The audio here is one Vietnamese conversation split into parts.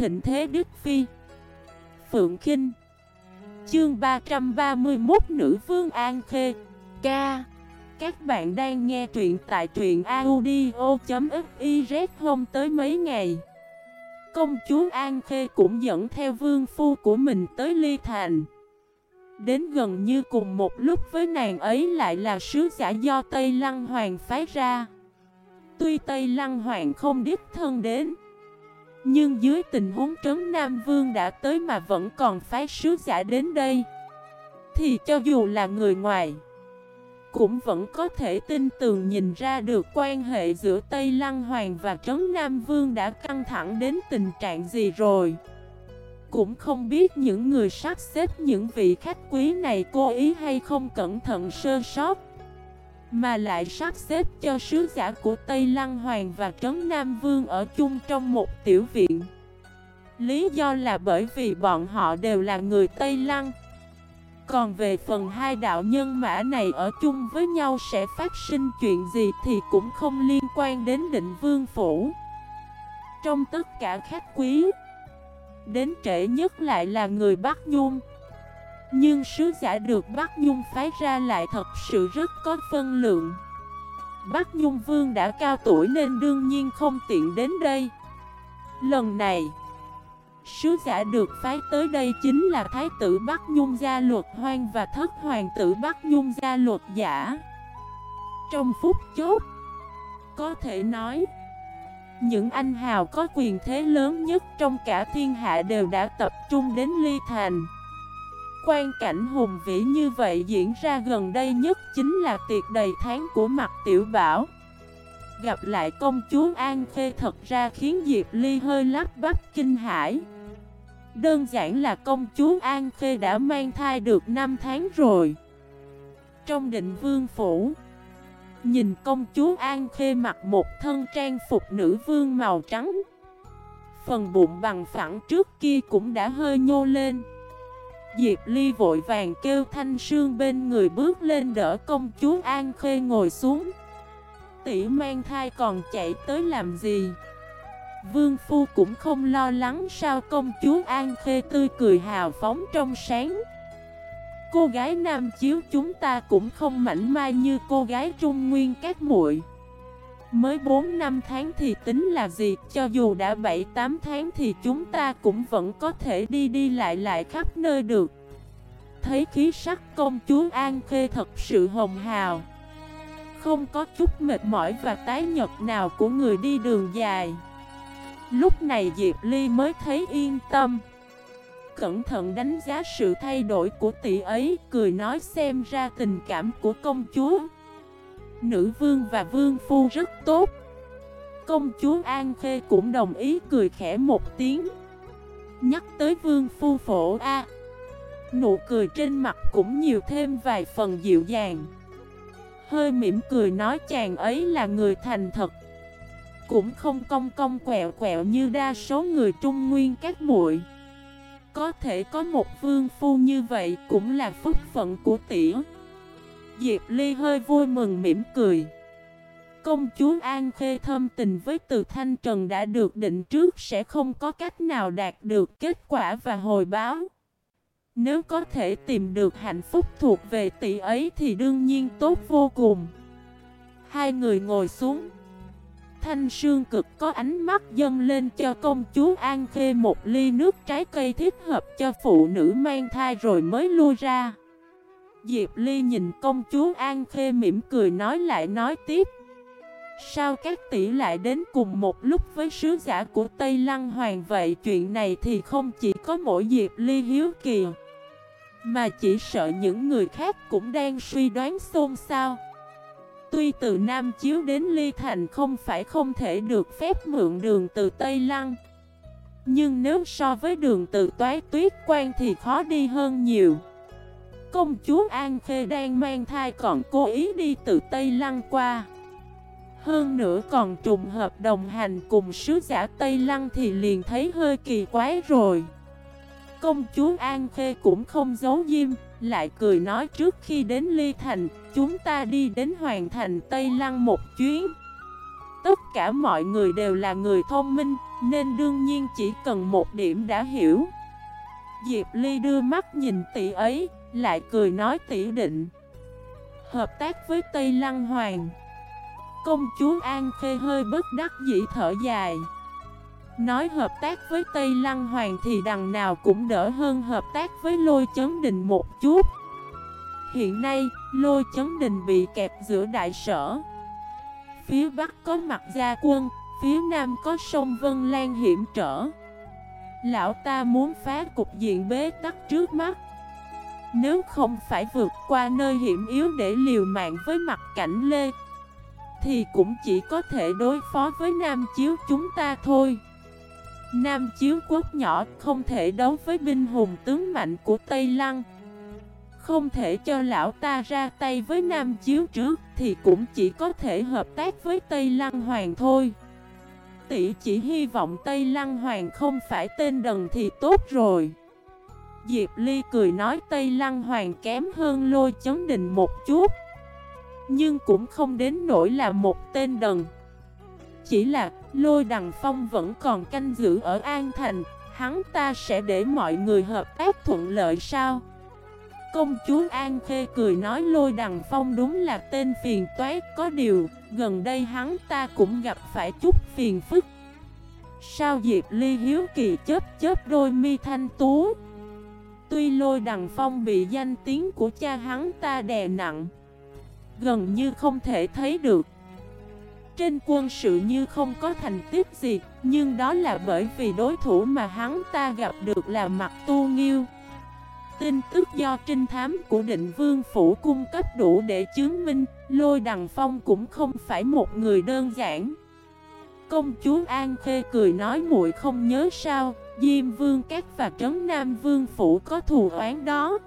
thịnh thế Đức Phi. Phượng Kinh. Chương 331 Nữ Vương An Khê. Ca. Các bạn đang nghe truyện tại truyện audio.xyz hôm tới mấy ngày? Công chúa An Khê cũng dẫn theo vương phu của mình tới Ly Thành. Đến gần như cùng một lúc với nàng ấy lại là sứ giả do Tây Lăng Hoàng phái ra. Tuy Tây Lăng Hoàng không đích thân đến nhưng dưới tình huống trấn Nam Vương đã tới mà vẫn còn phái sứ giả đến đây, Thì cho dù là người ngoài, Cũng vẫn có thể tin tường nhìn ra được quan hệ giữa Tây Lăng Hoàng và Trấn Nam Vương đã căng thẳng đến tình trạng gì rồi. Cũng không biết những người sắp xếp những vị khách quý này cố ý hay không cẩn thận sơ sót. Mà lại sắp xếp cho sứ giả của Tây Lăng Hoàng và Trấn Nam Vương ở chung trong một tiểu viện. Lý do là bởi vì bọn họ đều là người Tây Lăng. Còn về phần hai đạo nhân mã này ở chung với nhau sẽ phát sinh chuyện gì thì cũng không liên quan đến định vương phủ. Trong tất cả khách quý, Đến trễ nhất lại là người Bắc Nhung. Nhưng sứ giả được Bắc Nhung phái ra lại thật sự rất có phân lượng. Bắc Nhung Vương đã cao tuổi nên đương nhiên không tiện đến đây. Lần này, Sứ giả được phái tới đây chính là Thái tử Bắc Nhung gia luật hoang và thất hoàng tử Bắc Nhung gia luật giả. Trong phút chốt Có thể nói, những anh hào có quyền thế lớn nhất trong cả thiên hạ đều đã tập trung đến Ly Thành. Quan cảnh hùng vĩ như vậy diễn ra gần đây nhất chính là tiệc đầy tháng của mặt tiểu bảo. Gặp lại công chúa An Khê thật ra khiến Diệp Ly hơi lắp bắp kinh hãi. Đơn giản là công chúa An Khê đã mang thai được 5 tháng rồi. Trong định vương phủ, Nhìn công chúa An Khê mặc một thân trang phục nữ vương màu trắng. Phần bụng bằng phẳng trước kia cũng đã hơi nhô lên. Diệp Ly vội vàng kêu Thanh Sương bên người bước lên đỡ công chúa An Khê ngồi xuống. Tỷ mang thai còn chạy tới làm gì? Vương Phu cũng không lo lắng sao công chúa An Khê tươi cười hào phóng trong sáng. Cô gái nam chiếu chúng ta cũng không mảnh mai như cô gái trung nguyên các muội. Mới 4 năm tháng thì tính là gì? Cho dù đã 7-8 tháng thì chúng ta cũng vẫn có thể đi đi lại lại khắp nơi được. Thấy khí sắc công chúa An Khê thật sự hồng hào. Không có chút mệt mỏi và tái nhật nào của người đi đường dài. Lúc này Diệp Ly mới thấy yên tâm. Cẩn thận đánh giá sự thay đổi của tỷ ấy, cười nói xem ra tình cảm của công chúa. Nữ vương và vương phu rất tốt. Công chúa An Khê cũng đồng ý cười khẽ một tiếng. Nhắc tới vương phu phổ A. Nụ cười trên mặt cũng nhiều thêm vài phần dịu dàng. Hơi mỉm cười nói chàng ấy là người thành thật cũng không cong cong quẹo quẹo như đa số người trung nguyên các muội. Có thể có một vương phu như vậy cũng là phúc phận của tỉa Diệp Ly hơi vui mừng mỉm cười. Công chúa An Khê thâm tình với từ Thanh Trần đã được định trước sẽ không có cách nào đạt được kết quả và hồi báo. Nếu có thể tìm được hạnh phúc thuộc về tỷ ấy thì đương nhiên tốt vô cùng. Hai người ngồi xuống. Thanh Sương cực có ánh mắt dâng lên cho công chúa An Khê một ly nước trái cây thích hợp cho phụ nữ mang thai rồi mới lui ra. Diệp Ly nhìn công chúa An Khê mỉm cười nói lại nói tiếp. Sao các tỷ lại đến cùng một lúc với sứ giả của Tây Lăng Hoàng? Vậy chuyện này thì không chỉ có mỗi Diệp Ly hiếu kỳ, Mà chỉ sợ những người khác cũng đang suy đoán xôn xao. Tuy từ Nam Chiếu đến Ly Thành không phải không thể được phép mượn đường từ Tây Lăng, Nhưng nếu so với đường từ Toái Tuyết Quan thì khó đi hơn nhiều. Công chúa An Khê đang mang thai còn cố ý đi từ Tây Lăng qua. Hơn nữa còn trùng hợp đồng hành cùng sứ giả Tây Lăng thì liền thấy hơi kỳ quái rồi. Công chúa An Khê cũng không giấu diêm Lại cười nói trước khi đến Ly Thành Chúng ta đi đến Hoàng Thành Tây Lăng một chuyến. Tất cả mọi người đều là người thông minh, nên đương nhiên chỉ cần một điểm đã hiểu. Diệp Ly đưa mắt nhìn tỷ ấy, lại cười nói tỉ định. Hợp tác với Tây Lăng Hoàng. Công chúa An Khê hơi bất đắc dĩ thở dài. Nói hợp tác với Tây Lăng Hoàng thì đằng nào cũng đỡ hơn hợp tác với lôi chấn đình một chút. Hiện nay, lôi chấn đình bị kẹp giữa đại sở. Phía Bắc có mặt gia quân, phía Nam có sông Vân Lan hiểm trở. Lão ta muốn phá cục diện bế tắc trước mắt. Nếu không phải vượt qua nơi hiểm yếu để liều mạng với mặt cảnh Lê, Thì cũng chỉ có thể đối phó với Nam Chiếu chúng ta thôi. Nam Chiếu quốc nhỏ không thể đấu với binh hùng tướng mạnh của Tây Lăng. Không thể cho lão ta ra tay với Nam Chiếu trước Thì cũng chỉ có thể hợp tác với Tây Lăng Hoàng thôi. Tỷ chỉ hy vọng Tây Lăng Hoàng không phải tên đần thì tốt rồi. Diệp Ly cười nói Tây Lăng Hoàng kém hơn lôi chấn đình một chút. Nhưng cũng không đến nỗi là một tên đần. Chỉ là lôi đằng phong vẫn còn canh giữ ở An Thành. Hắn ta sẽ để mọi người hợp tác thuận lợi sao? Công chúa An Khê cười nói lôi đằng phong đúng là tên phiền toái, Có điều gần đây hắn ta cũng gặp phải chút phiền phức. Sao Diệp Ly hiếu kỳ chớp chớp đôi mi thanh tú? Tuy lôi đằng phong bị danh tiếng của cha hắn ta đè nặng, Gần như không thể thấy được. Trên quân sự như không có thành tích gì, Nhưng đó là bởi vì đối thủ mà hắn ta gặp được là mặt tu nghiêu. Tin tức do trinh thám của định vương phủ cung cấp đủ để chứng minh Lôi đằng phong cũng không phải một người đơn giản. Công chúa An Khê cười nói muội không nhớ sao? Diêm Vương Các và Trấn Nam Vương Phủ có thù oán đó.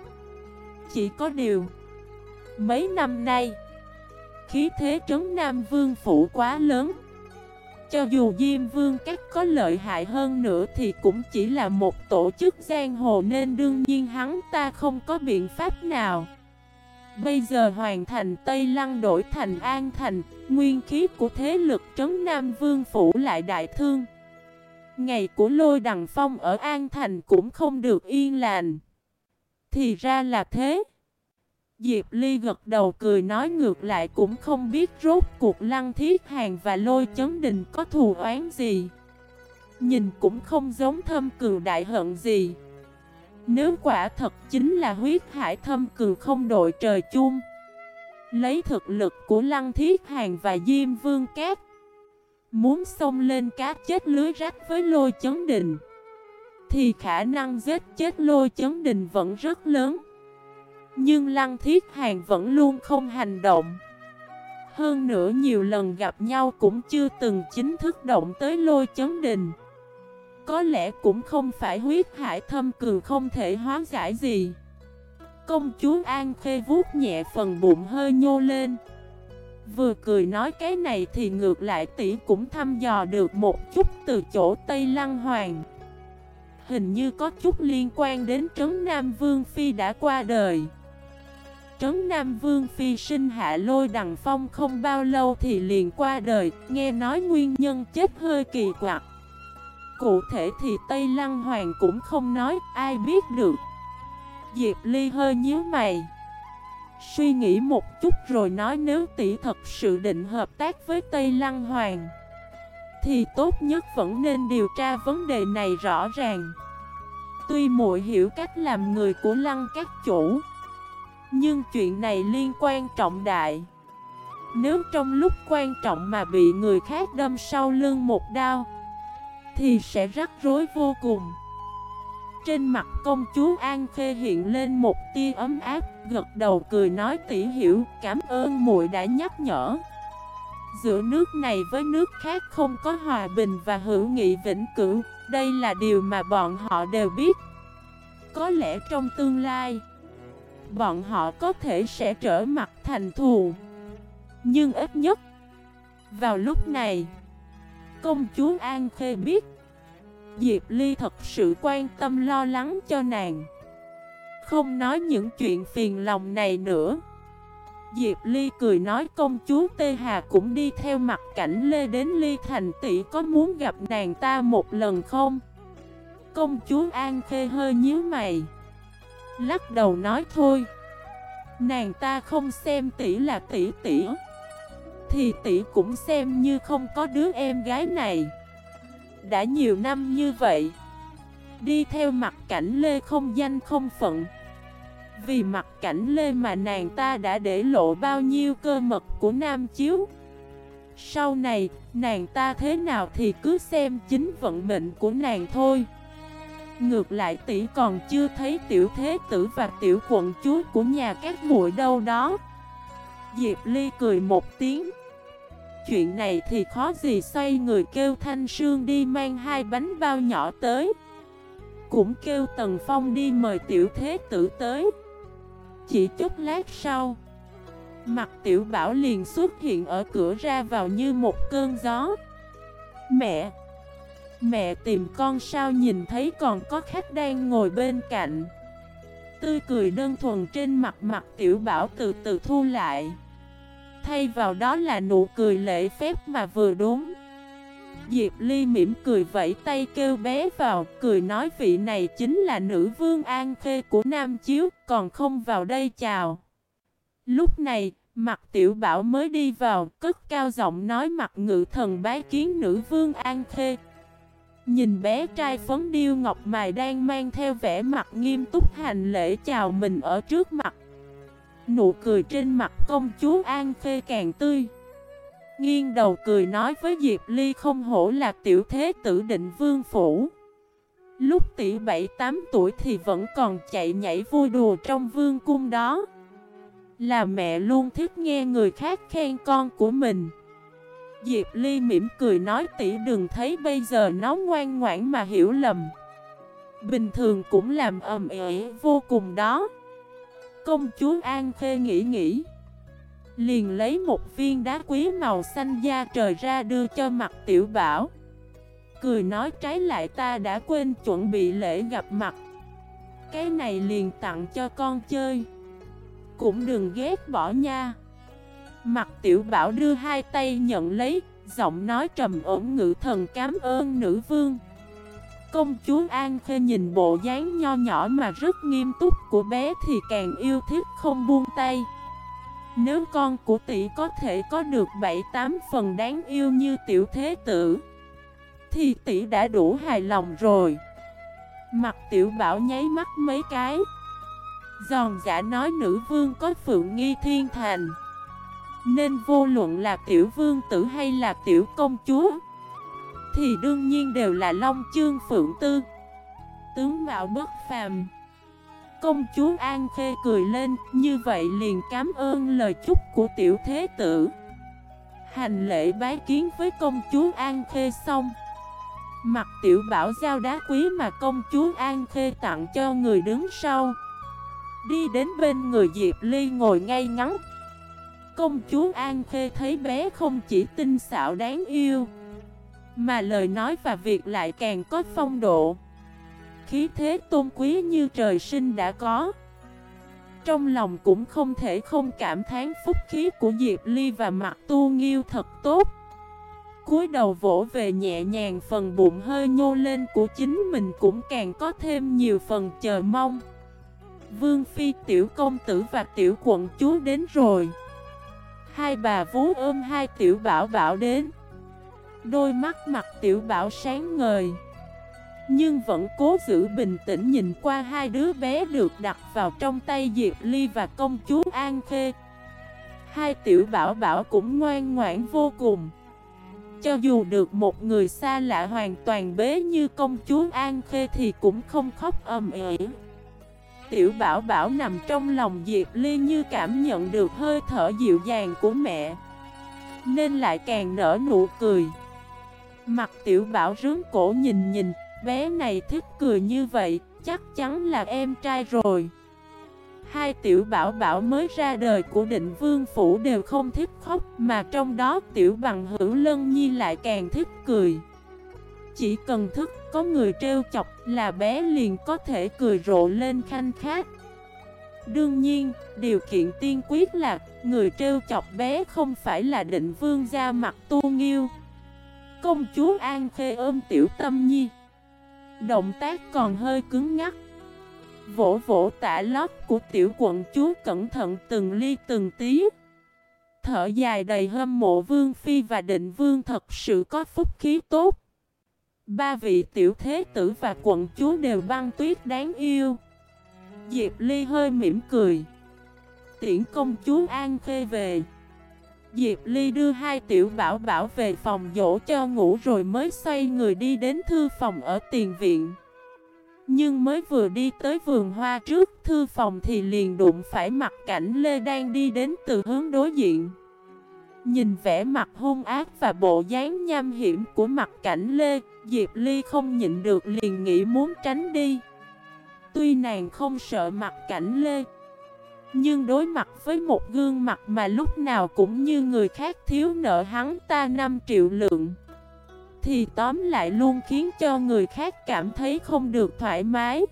Chỉ có điều, Mấy năm nay, Khí thế Trấn Nam Vương Phủ quá lớn. Cho dù Diêm Vương Các có lợi hại hơn nữa Thì cũng chỉ là một tổ chức giang hồ Nên đương nhiên hắn ta không có biện pháp nào. Bây giờ hoàn thành Tây Lăng đổi thành An Thành, Nguyên khí của thế lực Trấn Nam Vương Phủ lại đại thương. Ngày của lôi đằng phong ở An Thành cũng không được yên lành. Thì ra là thế. Diệp Ly gật đầu cười nói ngược lại cũng không biết rốt cuộc lăng thiết hàng và lôi chấn đình có thù oán gì. Nhìn cũng không giống thâm cường đại hận gì. Nếu quả thật chính là huyết hải thâm cường không đội trời chung. Lấy thực lực của lăng thiết hàng và diêm vương cát Muốn xông lên cá chết lưới rách với lôi chấn đình Thì khả năng giết chết lôi chấn đình vẫn rất lớn. Nhưng Lăng Thiết Hàng vẫn luôn không hành động. Hơn nữa nhiều lần gặp nhau cũng chưa từng chính thức động tới lôi chấn đình Có lẽ cũng không phải huyết hải thâm cường không thể hóa giải gì. Công chúa An Khê vuốt nhẹ phần bụng hơi nhô lên. Vừa cười nói cái này thì ngược lại tỷ cũng thăm dò được một chút từ chỗ Tây Lăng Hoàng. Hình như có chút liên quan đến Trấn Nam Vương Phi đã qua đời. Trấn Nam Vương Phi sinh hạ lôi đằng phong không bao lâu thì liền qua đời, Nghe nói nguyên nhân chết hơi kỳ quặc. Cụ thể thì Tây Lăng Hoàng cũng không nói, ai biết được. Diệp Ly hơi nhíu mày. Suy nghĩ một chút rồi nói nếu tỷ thật sự định hợp tác với Tây Lăng Hoàng, Thì tốt nhất vẫn nên điều tra vấn đề này rõ ràng. Tuy muội hiểu cách làm người của Lăng các chủ, Nhưng chuyện này liên quan trọng đại. Nếu trong lúc quan trọng mà bị người khác đâm sau lưng một đao, Thì sẽ rắc rối vô cùng trên mặt công chúa An Khê hiện lên một tia ấm áp, gật đầu cười nói tỉ hiểu, cảm ơn muội đã nhắc nhở. Giữa nước này với nước khác không có hòa bình và hữu nghị vĩnh cửu, đây là điều mà bọn họ đều biết. Có lẽ trong tương lai, bọn họ có thể sẽ trở mặt thành thù. Nhưng ít nhất, vào lúc này, công chúa An Khê biết Diệp Ly thật sự quan tâm lo lắng cho nàng. Không nói những chuyện phiền lòng này nữa. Diệp Ly cười nói công chúa Tê Hà cũng đi theo mặt cảnh Lê đến Ly Thành tỷ có muốn gặp nàng ta một lần không? Công chúa An Khê hơi nhíu mày. Lắc đầu nói thôi. Nàng ta không xem tỷ là tỷ tỷ. Thì tỷ cũng xem như không có đứa em gái này. Đã nhiều năm như vậy. Đi theo mặt cảnh Lê không danh không phận. Vì mặt cảnh Lê mà nàng ta đã để lộ bao nhiêu cơ mật của Nam Chiếu. Sau này, nàng ta thế nào thì cứ xem chính vận mệnh của nàng thôi. Ngược lại tỷ còn chưa thấy tiểu thế tử và tiểu quận chúa của nhà các muội đâu đó. Diệp Ly cười một tiếng. Chuyện này thì khó gì xoay người kêu Thanh Sương đi mang hai bánh bao nhỏ tới. Cũng kêu Tần Phong đi mời tiểu thế tử tới. Chỉ chút lát sau, Mặt tiểu bảo liền xuất hiện ở cửa ra vào như một cơn gió. Mẹ Mẹ tìm con sao nhìn thấy còn có khách đang ngồi bên cạnh? Tươi cười đơn thuần trên mặt mặt tiểu bảo từ từ thu lại. Thay vào đó là nụ cười lễ phép mà vừa đúng. Diệp Ly mỉm cười vẫy tay kêu bé vào, Cười nói vị này chính là nữ vương An Khê của Nam Chiếu, Còn không vào đây chào. Lúc này, Mặt tiểu bảo mới đi vào, Cất cao giọng nói mặt ngự thần bái kiến nữ vương An Khê. Nhìn bé trai phấn điêu ngọc mài đang mang theo vẻ mặt nghiêm túc hành lễ chào mình ở trước mặt Nụ cười trên mặt công chúa An phê càng tươi. Nghiêng đầu cười nói với Diệp Ly không hổ là tiểu thế tử định vương phủ. Lúc tỷ 7-8 tuổi thì vẫn còn chạy nhảy vui đùa trong vương cung đó. Là mẹ luôn thích nghe người khác khen con của mình. Diệp Ly mỉm cười nói tỷ đừng thấy bây giờ nó ngoan ngoãn mà hiểu lầm. Bình thường cũng làm ầm ĩ vô cùng đó. Công chúa An Khê nghĩ nghĩ. Liền lấy một viên đá quý màu xanh da trời ra đưa cho mặt tiểu bảo. Cười nói trái lại ta đã quên chuẩn bị lễ gặp mặt. Cái này liền tặng cho con chơi. Cũng đừng ghét bỏ nha. Mặt tiểu bảo đưa hai tay nhận lấy, giọng nói trầm ổn ngự thần cảm ơn nữ vương. Công chúa An Khê nhìn bộ dáng nho nhỏ mà rất nghiêm túc của bé thì càng yêu thích không buông tay. Nếu con của tỷ có thể có được 7-8 phần đáng yêu như tiểu thế tử, Thì tỷ đã đủ hài lòng rồi. Mặt tiểu bảo nháy mắt mấy cái. Giòn giả nói nữ vương có phượng nghi thiên thành. Nên vô luận là tiểu vương tử hay là tiểu công chúa thì đương nhiên đều là Long Chương Phượng Tư. Tướng Mạo bất phàm. Công chúa An Khê cười lên, Như vậy liền cảm ơn lời chúc của tiểu thế tử. Hành lễ bái kiến với công chúa An Khê xong. Mặt tiểu bảo giao đá quý mà công chúa An Khê tặng cho người đứng sau. Đi đến bên người Diệp Ly ngồi ngay ngắn. Công chúa An Khê thấy bé không chỉ tinh xảo đáng yêu mà lời nói và việc lại càng có phong độ. Khí thế tôn quý như trời sinh đã có. Trong lòng cũng không thể không cảm thán phúc khí của Diệp Ly và mặt tu nghiêu thật tốt. Cúi đầu vỗ về nhẹ nhàng phần bụng hơi nhô lên của chính mình cũng càng có thêm nhiều phần chờ mong. Vương Phi, tiểu công tử và tiểu quận chúa đến rồi. Hai bà vú ôm hai tiểu bảo bảo đến. Đôi mắt mặt tiểu bảo sáng ngời. Nhưng vẫn cố giữ bình tĩnh nhìn qua hai đứa bé được đặt vào trong tay Diệp Ly và công chúa An Khê. Hai tiểu bảo bảo cũng ngoan ngoãn vô cùng. Cho dù được một người xa lạ hoàn toàn bế như công chúa An Khê thì cũng không khóc ầm ĩ. Tiểu bảo bảo nằm trong lòng Diệp Ly như cảm nhận được hơi thở dịu dàng của mẹ, Nên lại càng nở nụ cười. Mặt tiểu bảo rướng cổ nhìn nhìn Bé này thích cười như vậy Chắc chắn là em trai rồi Hai tiểu bảo bảo mới ra đời của định vương phủ đều không thích khóc Mà trong đó tiểu bằng hữu lân nhi lại càng thích cười Chỉ cần thức có người trêu chọc là bé liền có thể cười rộ lên khanh khát Đương nhiên, điều kiện tiên quyết là người trêu chọc bé không phải là định vương ra mặt tu nghiêu. Công chúa An Khê ôm tiểu tâm nhi. Động tác còn hơi cứng ngắt Vỗ vỗ tả lót của tiểu quận chúa cẩn thận từng ly từng tí. Thở dài đầy hâm mộ vương phi và định vương thật sự có phúc khí tốt. Ba vị tiểu thế tử và quận chúa đều băng tuyết đáng yêu. Diệp Ly hơi mỉm cười. Tiễn công chúa An Khê về. Diệp Ly đưa hai tiểu bảo bảo về phòng dỗ cho ngủ rồi mới xoay người đi đến thư phòng ở tiền viện. Nhưng mới vừa đi tới vườn hoa trước thư phòng thì liền đụng phải mặt cảnh Lê đang đi đến từ hướng đối diện. Nhìn vẻ mặt hung ác và bộ dáng nham hiểm của mặt cảnh Lê, Diệp Ly không nhịn được liền nghĩ muốn tránh đi. Tuy nàng không sợ mặt cảnh Lê, nhưng đối mặt với một gương mặt mà lúc nào cũng như người khác thiếu nợ hắn ta 5 triệu lượng, Thì tóm lại luôn khiến cho người khác cảm thấy không được thoải mái.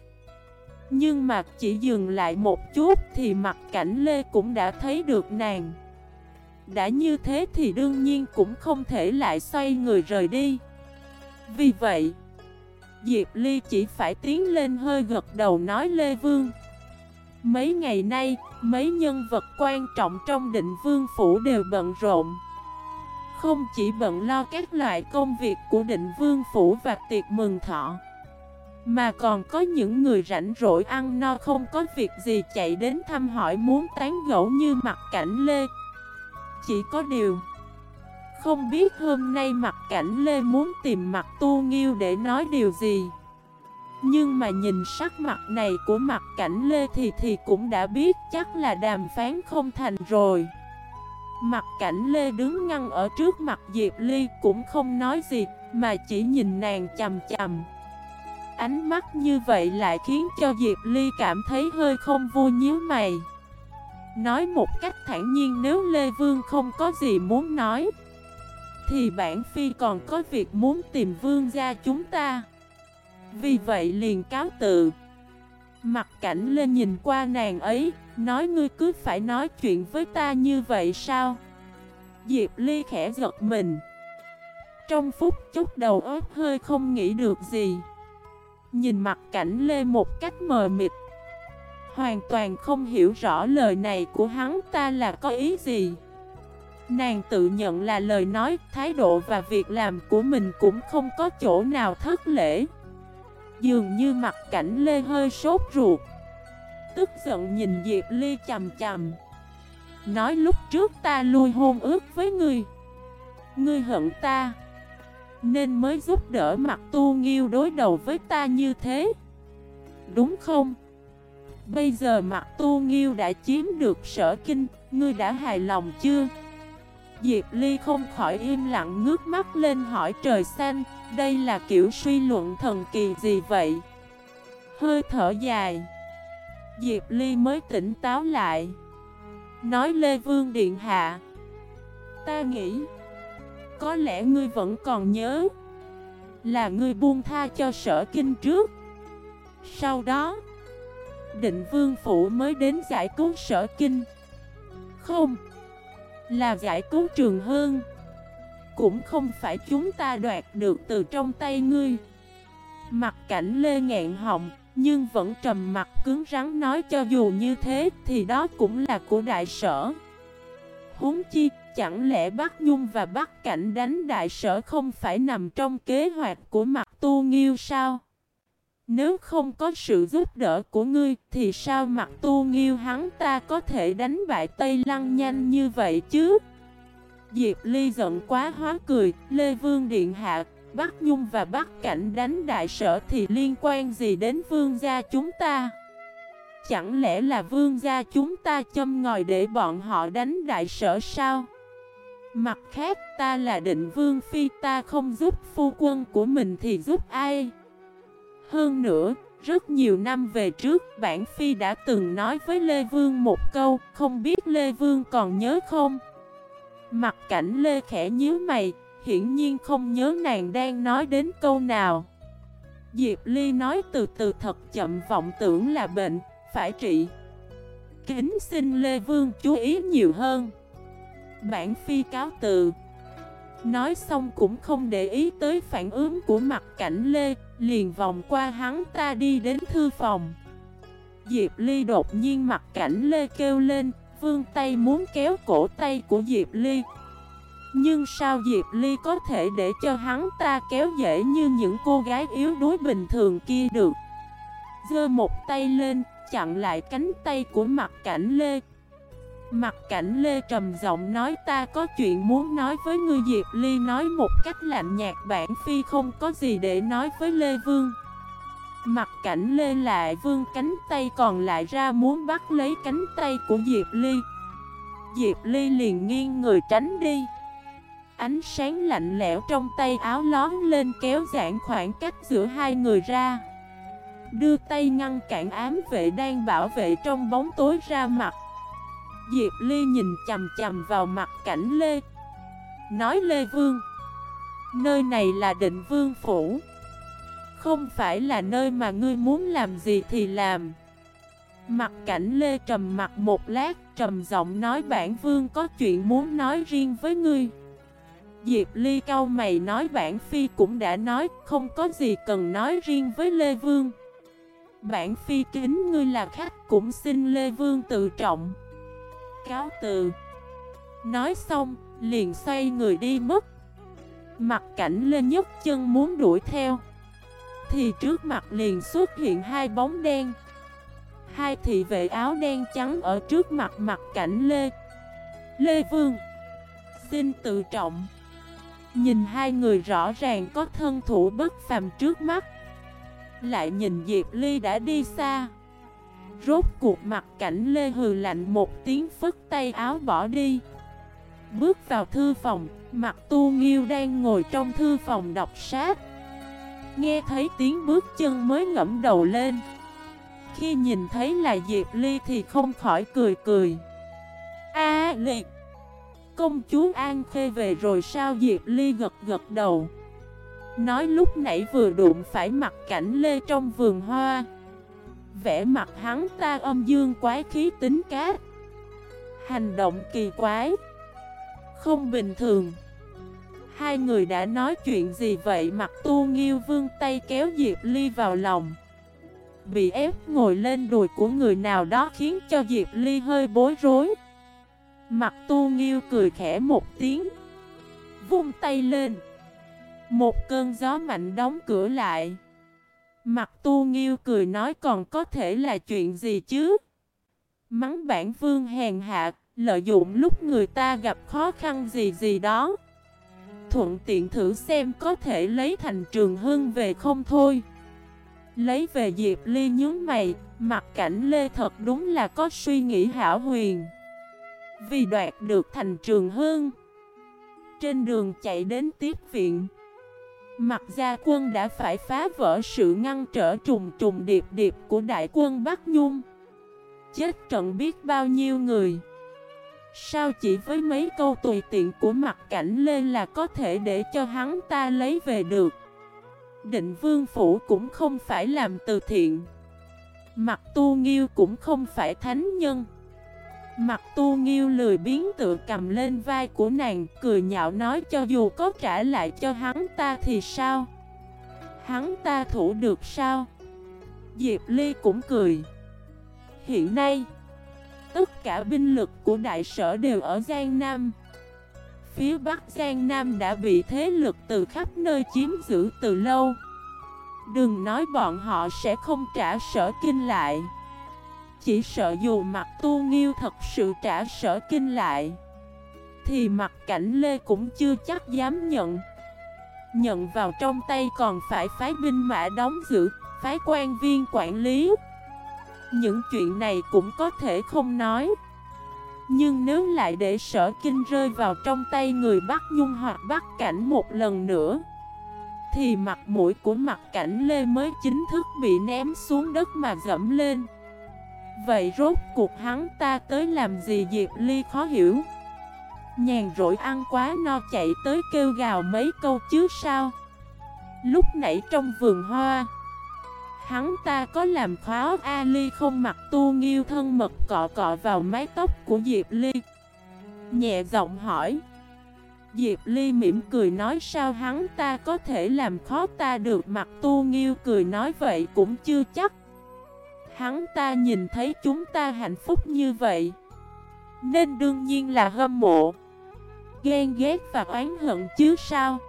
Nhưng mặt chỉ dừng lại một chút thì mặt cảnh Lê cũng đã thấy được nàng. Đã như thế thì đương nhiên cũng không thể lại xoay người rời đi. Vì vậy, Diệp Ly chỉ phải tiến lên hơi gật đầu nói Lê Vương Mấy ngày nay, mấy nhân vật quan trọng trong định vương phủ đều bận rộn. Không chỉ bận lo các loại công việc của định vương phủ và tiệc mừng thọ Mà còn có những người rảnh rỗi ăn no không có việc gì chạy đến thăm hỏi muốn tán gẫu như mặt cảnh Lê. Chỉ có điều Không biết hôm nay mặt cảnh Lê muốn tìm mặt tu nghiêu để nói điều gì nhưng mà nhìn sắc mặt này của mặt cảnh Lê thì thì cũng đã biết chắc là đàm phán không thành rồi. Mặt cảnh Lê đứng ngăn ở trước mặt Diệp Ly cũng không nói gì, Mà chỉ nhìn nàng chầm chầm Ánh mắt như vậy lại khiến cho Diệp Ly cảm thấy hơi không vui nhíu mày. Nói một cách thản nhiên, nếu Lê Vương không có gì muốn nói, Thì bản phi còn có việc muốn tìm vương gia chúng ta vì vậy liền cáo tự Mặt cảnh lên nhìn qua nàng ấy Nói ngươi cứ phải nói chuyện với ta như vậy sao? Diệp Ly khẽ giật mình. Trong phút chốc đầu óc hơi không nghĩ được gì. Nhìn mặt cảnh Lê một cách mờ mịt. Hoàn toàn không hiểu rõ lời này của hắn ta là có ý gì. Nàng tự nhận là lời nói, thái độ và việc làm của mình cũng không có chỗ nào thất lễ. Dường như mặt cảnh Lê hơi sốt ruột. Tức giận nhìn Diệp Ly chầm chầm Nói lúc trước ta lui hôn ước với ngươi. Ngươi hận ta. Nên mới giúp đỡ mặt tu nghiêu đối đầu với ta như thế. Đúng không? Bây giờ mặt tu nghiêu đã chiếm được sở kinh, Ngươi đã hài lòng chưa? Diệp Ly không khỏi im lặng ngước mắt lên hỏi trời xanh đây là kiểu suy luận thần kỳ gì vậy? Hơi thở dài. Diệp Ly mới tỉnh táo lại. Nói Lê Vương Điện Hạ, Ta nghĩ Có lẽ ngươi vẫn còn nhớ Là ngươi buông tha cho sở kinh trước. Sau đó, Định Vương Phủ mới đến giải cứu sở kinh. Không, Là giải cứu trường hương cũng không phải chúng ta đoạt được từ trong tay ngươi Mặt cảnh lê ngạn họng, Nhưng vẫn trầm mặt cứng rắn nói cho dù như thế Thì đó cũng là của đại sở Huống chi, chẳng lẽ Bắc Nhung và Bắc Cảnh đánh đại sở không phải nằm trong kế hoạch của mặt tu nghiêu sao? Nếu không có sự giúp đỡ của ngươi thì sao mặt tu nghiêu hắn ta có thể đánh bại Tây Lăng nhanh như vậy chứ? Diệp Ly giận quá hóa cười, Lê Vương Điện Hạ, Bắc Nhung và Bắc Cảnh đánh đại sở thì liên quan gì đến vương gia chúng ta? Chẳng lẽ là vương gia chúng ta châm ngòi để bọn họ đánh đại sở sao? Mặt khác ta là định vương phi ta không giúp phu quân của mình thì giúp ai? Hơn nữa, rất nhiều năm về trước bản phi đã từng nói với Lê Vương một câu, không biết Lê Vương còn nhớ không? Mặt cảnh lê khẽ nhíu mày, hiển nhiên không nhớ nàng đang nói đến câu nào. Diệp Ly nói từ từ thật chậm vọng tưởng là bệnh, phải trị. kính xin Lê Vương chú ý nhiều hơn Bản phi cáo từ Nói xong cũng không để ý tới phản ứng của mặt cảnh Lê Liền vòng qua hắn ta đi đến thư phòng Diệp Ly đột nhiên mặt cảnh Lê kêu lên Vương tay muốn kéo cổ tay của Diệp Ly. Nhưng sao Diệp Ly có thể để cho hắn ta kéo dễ như những cô gái yếu đuối bình thường kia được? Giơ một tay lên, chặn lại cánh tay của mặt cảnh Lê. Mặt cảnh Lê trầm giọng nói, ta có chuyện muốn nói với ngươi. Diệp Ly nói một cách lạnh nhạt, bản phi không có gì để nói với Lê Vương. Mặt cảnh Lê lại vương cánh tay còn lại ra, muốn bắt lấy cánh tay của Diệp Ly. Diệp Ly liền nghiêng người tránh đi. Ánh sáng lạnh lẽo trong tay áo lón lên, kéo giãn khoảng cách giữa hai người ra. Đưa tay ngăn cản ám vệ đang bảo vệ trong bóng tối ra mặt. Diệp Ly nhìn chầm chầm vào mặt cảnh Lê. Nói, Lê Vương, Nơi này là định vương phủ. Không phải là nơi mà ngươi muốn làm gì thì làm. Mặt cảnh Lê trầm mặt một lát Trầm giọng nói bản vương có chuyện muốn nói riêng với ngươi. Diệp Ly cao mày nói bản phi cũng đã nói Không có gì cần nói riêng với Lê Vương. Bản phi kính ngươi là khách cũng xin Lê Vương tự trọng. Cáo từ. Nói xong, liền xoay người đi mất. Mặt cảnh lên nhấc chân muốn đuổi theo. Thì trước mặt liền xuất hiện hai bóng đen. Hai thị vệ áo đen trắng ở trước mặt mặt cảnh Lê. Lê Vương. Xin tự trọng. Nhìn hai người rõ ràng có thân thủ bất phàm trước mắt. Lại nhìn Diệp Ly đã đi xa. Rốt cuộc mặt cảnh Lê hừ lạnh một tiếng phất tay áo bỏ đi. Bước vào thư phòng Mặt tu nghiêu đang ngồi trong thư phòng đọc sách. Nghe thấy tiếng bước chân mới ngẫm đầu lên. Khi nhìn thấy là Diệp Ly thì không khỏi cười cười. A liệt Công chúa An Khê về rồi sao? Diệp Ly gật gật đầu. Nói lúc nãy vừa đụng phải mặt cảnh Lê trong vườn hoa. Vẽ mặt hắn ta âm dương quái khí tính cát Hành động kỳ quái. Không bình thường. Hai người đã nói chuyện gì vậy? Mặt tu nghiêu vương tay kéo Diệp Ly vào lòng. Bị ép ngồi lên đùi của người nào đó khiến cho Diệp Ly hơi bối rối. Mặt tu nghiêu cười khẽ một tiếng Vung tay lên. Một cơn gió mạnh đóng cửa lại. Mặt tu nghiêu cười nói còn có thể là chuyện gì chứ? Mắng bản vương hèn hạ, lợi dụng lúc người ta gặp khó khăn gì gì đó. Thuận tiện thử xem có thể lấy thành trường hưng về không thôi. Lấy về Diệp Ly nhướng mày, mặt cảnh Lê thật đúng là có suy nghĩ hảo huyền. Vì đoạt được thành trường hương. Trên đường chạy đến tiếp viện. Mặt gia quân đã phải phá vỡ sự ngăn trở trùng trùng điệp điệp của đại quân Bắc Nhung Chết trận biết bao nhiêu người Sao chỉ với mấy câu tùy tiện của mặt cảnh lên là có thể để cho hắn ta lấy về được? Định vương phủ cũng không phải làm từ thiện. Mặt tu nghiêu cũng không phải thánh nhân. Mặt tu nghiêu lười biến tự cầm lên vai của nàng, Cười nhạo nói cho dù có trả lại cho hắn ta thì sao? Hắn ta thủ được sao? Diệp Ly cũng cười. Hiện nay Tất cả binh lực của đại sở đều ở Giang Nam. Phía Bắc Giang Nam đã bị thế lực từ khắp nơi chiếm giữ từ lâu. Đừng nói bọn họ sẽ không trả sở kinh lại. Chỉ sợ dù mặt tu nghiêu thật sự trả sở kinh lại, Thì mặt cảnh Lê cũng chưa chắc dám nhận. Nhận vào trong tay còn phải phái binh mã đóng giữ, Phái quan viên quản lý. Những chuyện này cũng có thể không nói. Nhưng nếu lại để sở kinh rơi vào trong tay người Bắc Nhung hoặc Bắc Cảnh một lần nữa, Thì mặt mũi của mặt cảnh Lê mới chính thức bị ném xuống đất mà gẫm lên. Vậy rốt cuộc hắn ta tới làm gì Diệp Ly khó hiểu. Nhàn rỗi ăn quá no chạy tới kêu gào mấy câu chứ sao. Lúc nãy trong vườn hoa Hắn ta có làm khó Ali không mặc tu nghiêu thân mật cọ cọ vào mái tóc của Diệp Ly. Nhẹ giọng hỏi. Diệp Ly mỉm cười nói sao hắn ta có thể làm khó ta được mặt tu nghiêu cười nói vậy cũng chưa chắc. Hắn ta nhìn thấy chúng ta hạnh phúc như vậy. Nên đương nhiên là hâm mộ. Ghen ghét và oán hận chứ sao?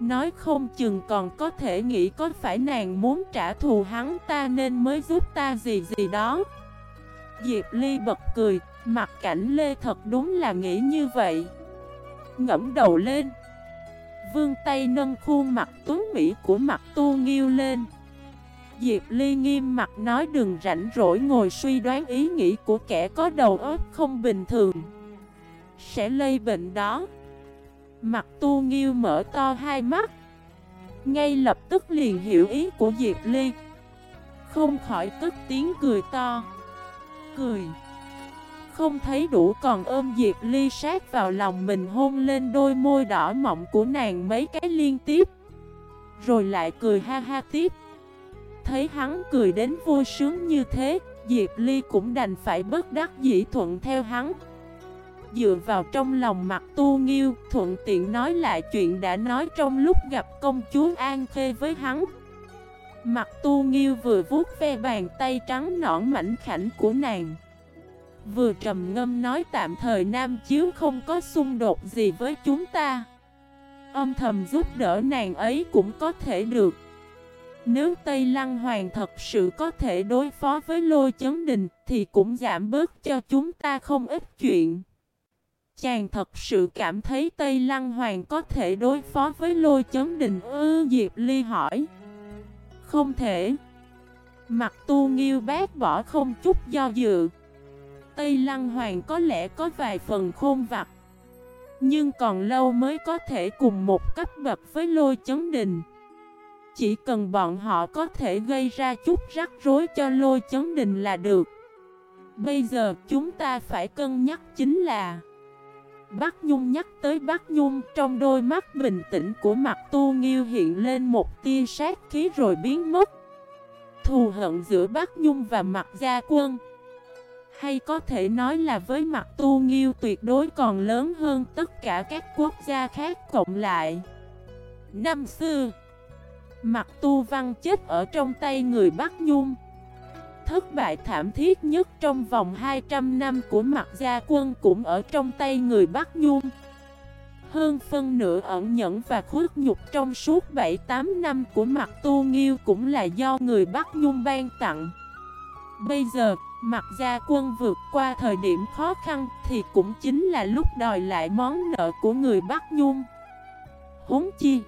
Nói không chừng còn có thể nghĩ có phải nàng muốn trả thù hắn ta nên mới giúp ta gì gì đó. Diệp Ly bật cười, mặt cảnh Lê thật đúng là nghĩ như vậy. Ngẫm đầu lên. Vương tay nâng khuôn mặt tuấn mỹ của mặt tu nghiêu lên. Diệp Ly nghiêm mặt nói đừng rảnh rỗi ngồi suy đoán ý nghĩ của kẻ có đầu óc không bình thường. Sẽ lây bệnh đó. Mặt tu nghiêu mở to hai mắt. Ngay lập tức liền hiểu ý của Diệp Ly. Không khỏi cất tiếng cười to. Cười. Không thấy đủ còn ôm Diệp Ly sát vào lòng mình hôn lên đôi môi đỏ mọng của nàng mấy cái liên tiếp. Rồi lại cười ha ha tiếp. Thấy hắn cười đến vui sướng như thế, Diệp Ly cũng đành phải bất đắc dĩ thuận theo hắn. Dựa vào trong lòng mặt tu nghiêu, Thuận tiện nói lại chuyện đã nói trong lúc gặp công chúa An Khê với hắn. Mặt tu nghiêu vừa vuốt ve bàn tay trắng nõn mảnh khảnh của nàng, Vừa trầm ngâm nói tạm thời Nam Chiếu không có xung đột gì với chúng ta. Âm thầm giúp đỡ nàng ấy cũng có thể được. Nếu Tây Lăng Hoàng thật sự có thể đối phó với lôi chấn đình Thì cũng giảm bớt cho chúng ta không ít chuyện. Chàng thật sự cảm thấy Tây Lăng Hoàng có thể đối phó với lôi chấn đình ư Diệp Ly hỏi. Không thể. Mặt tu nghiêu bác bỏ không chút do dự. Tây Lăng Hoàng có lẽ có vài phần khôn vặt, Nhưng còn lâu mới có thể cùng một cấp bậc với lôi chấn đình Chỉ cần bọn họ có thể gây ra chút rắc rối cho lôi chấn đình là được. Bây giờ chúng ta phải cân nhắc chính là Bắc Nhung nhắc tới Bắc Nhung, trong đôi mắt bình tĩnh của mặt tu nghiêu hiện lên một tia sát khí rồi biến mất. Thù hận giữa Bắc Nhung và mặt gia quân. Hay có thể nói là với mặt tu nghiêu tuyệt đối còn lớn hơn tất cả các quốc gia khác cộng lại. Năm xưa, Mặt tu văn chết ở trong tay người Bắc Nhung thất bại thảm thiết nhất trong vòng 200 năm của mặt gia quân cũng ở trong tay người Bắc Nhung. Hơn phân nửa ẩn nhẫn và khuất nhục trong suốt 7-8 năm của mặt tu nghiêu cũng là do người Bắc Nhung ban tặng. Bây giờ, mặt gia quân vượt qua thời điểm khó khăn thì cũng chính là lúc đòi lại món nợ của người Bắc Nhung. Huống chi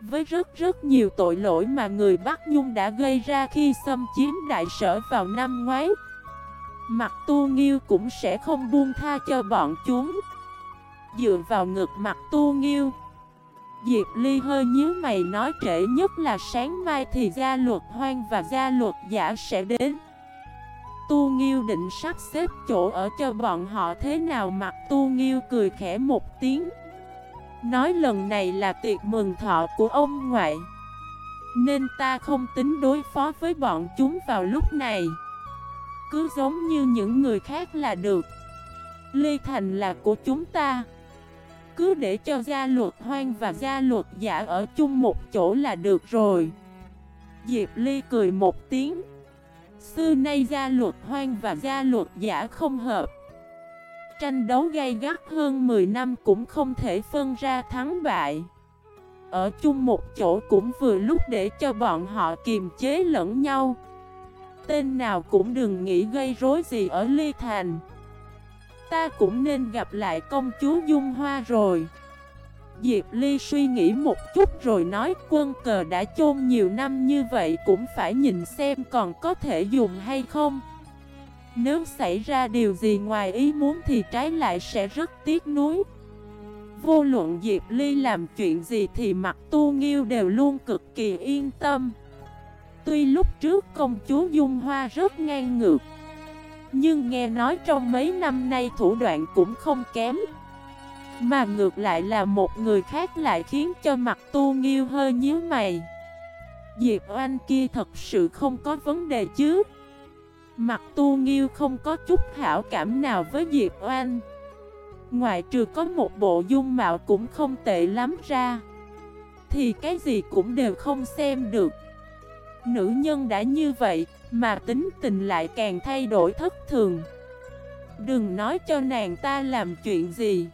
với rất rất nhiều tội lỗi mà người Bắc Nhung đã gây ra khi xâm chiếm đại sở vào năm ngoái. Mặt tu nghiêu cũng sẽ không buông tha cho bọn chúng. Dựa vào ngực mặt tu nghiêu, Diệp Ly hơi nhíu mày nói trễ nhất là sáng mai thì gia luật hoang và gia luật giả sẽ đến. Tu Nghiêu định sắp xếp chỗ ở cho bọn họ thế nào? Mặt Tu Nghiêu cười khẽ một tiếng. Nói lần này là tiệc mừng thọ của ông ngoại. Nên ta không tính đối phó với bọn chúng vào lúc này. Cứ giống như những người khác là được. Ly Thành là của chúng ta. Cứ để cho gia luật hoang và gia luật giả ở chung một chỗ là được rồi. Diệp Ly cười một tiếng. Xưa nay gia luật hoang và gia luật giả không hợp tranh đấu gay gắt hơn 10 năm cũng không thể phân ra thắng bại. Ở chung một chỗ cũng vừa lúc để cho bọn họ kiềm chế lẫn nhau. Tên nào cũng đừng nghĩ gây rối gì ở Ly Thành. Ta cũng nên gặp lại công chúa Dung Hoa rồi. Diệp Ly suy nghĩ một chút rồi nói, quân cờ đã chôn nhiều năm như vậy cũng phải nhìn xem còn có thể dùng hay không. Nếu xảy ra điều gì ngoài ý muốn thì trái lại sẽ rất tiếc nuối. Vô luận Diệp Ly làm chuyện gì thì mặt tu nghiêu đều luôn cực kỳ yên tâm. Tuy lúc trước công chúa Dung Hoa rất ngang ngược, Nhưng nghe nói trong mấy năm nay thủ đoạn cũng không kém. Mà ngược lại là một người khác lại khiến cho mặt tu nghiêu hơi nhíu mày. Diệp Oanh kia thật sự không có vấn đề chứ? Mặt tu nghiêu không có chút hảo cảm nào với Diệp Oanh. Ngoại trừ có một bộ dung mạo cũng không tệ lắm ra. Thì cái gì cũng đều không xem được. Nữ nhân đã như vậy, Mà tính tình lại càng thay đổi thất thường. Đừng nói cho nàng ta làm chuyện gì.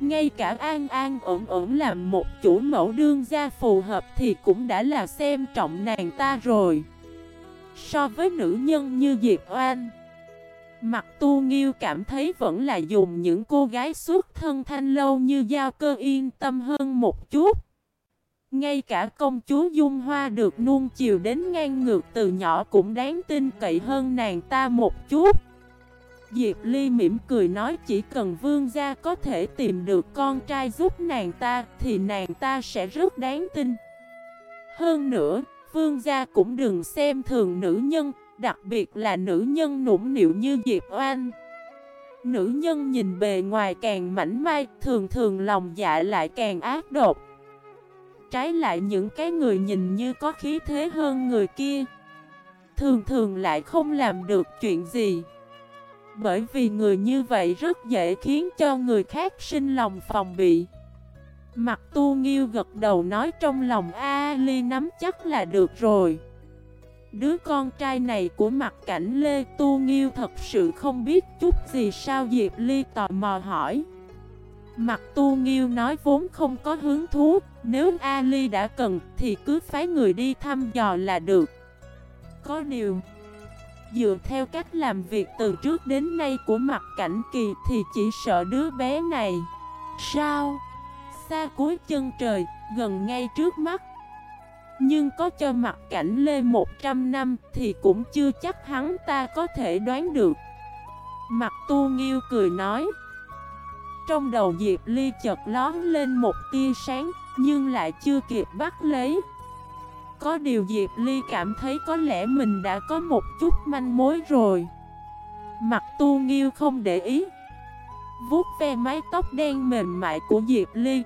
Ngay cả An An ẩn ẩn làm một chủ mẫu đương gia phù hợp Thì cũng đã là xem trọng nàng ta rồi. So với nữ nhân như Diệp Oan Mặt tu nghiêu cảm thấy vẫn là dùng những cô gái xuất thân thanh lâu như Giao cơ yên tâm hơn một chút ngay cả công chúa Dung Hoa được nuông chiều đến ngang ngược từ nhỏ cũng đáng tin cậy hơn nàng ta một chút. Diệp Ly mỉm cười nói chỉ cần vương gia có thể tìm được con trai giúp nàng ta thì nàng ta sẽ rất đáng tin. Hơn nữa, vương gia cũng đừng xem thường nữ nhân, đặc biệt là nữ nhân nũng nịu như Diệp Oanh. Nữ nhân nhìn bề ngoài càng mảnh mai, thường thường lòng dạ lại càng ác độc. Trái lại những cái người nhìn như có khí thế hơn người kia Thường thường lại không làm được chuyện gì Bởi vì người như vậy rất dễ khiến cho người khác sinh lòng phòng bị Mặt tu nghiêu gật đầu nói trong lòng A Ly nắm chắc là được rồi. Đứa con trai này của mặt cảnh Lê Tu Nghiêu thật sự không biết chút gì sao Diệp Ly tò mò hỏi. Mặt tu nghiêu nói vốn không có hứng thú, Nếu Ali đã cần thì cứ phái người đi thăm dò là được. Có điều, Dựa theo cách làm việc từ trước đến nay của mặt cảnh kỳ Thì chỉ sợ đứa bé này. Sao? Xa cuối chân trời, gần ngay trước mắt Nhưng có cho mặt cảnh lê 100 năm Thì cũng chưa chắc hắn ta có thể đoán được Mặt tu nghiêu cười nói trong đầu Diệp Ly chợt lón lên một tia sáng, nhưng lại chưa kịp bắt lấy. Có điều Diệp Ly cảm thấy có lẽ mình đã có một chút manh mối rồi. Mặt tu nghiêu không để ý. Vuốt ve mái tóc đen mềm mại của Diệp Ly.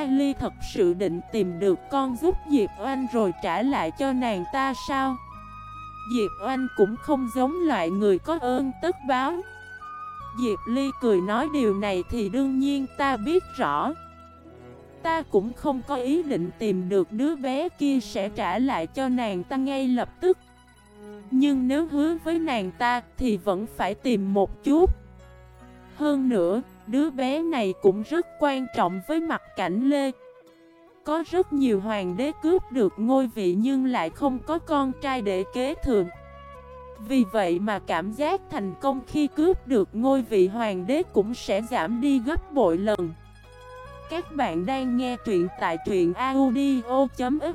A Ly thật sự định tìm được con giúp Diệp Oanh rồi trả lại cho nàng ta sao? Diệp Oanh cũng không giống loại người có ơn tất báo. Diệp Ly cười nói điều này thì đương nhiên ta biết rõ Ta cũng không có ý định tìm được đứa bé kia sẽ trả lại cho nàng ta ngay lập tức Nhưng nếu hứa với nàng ta thì vẫn phải tìm một chút Hơn nữa, đứa bé này cũng rất quan trọng với mặt cảnh Lê. Có rất nhiều hoàng đế cướp được ngôi vị nhưng lại không có con trai để kế thừa. Vì vậy mà cảm giác thành công khi cướp được ngôi vị hoàng đế cũng sẽ giảm đi gấp bội lần. Các bạn đang nghe truyện tại truyện audio.fif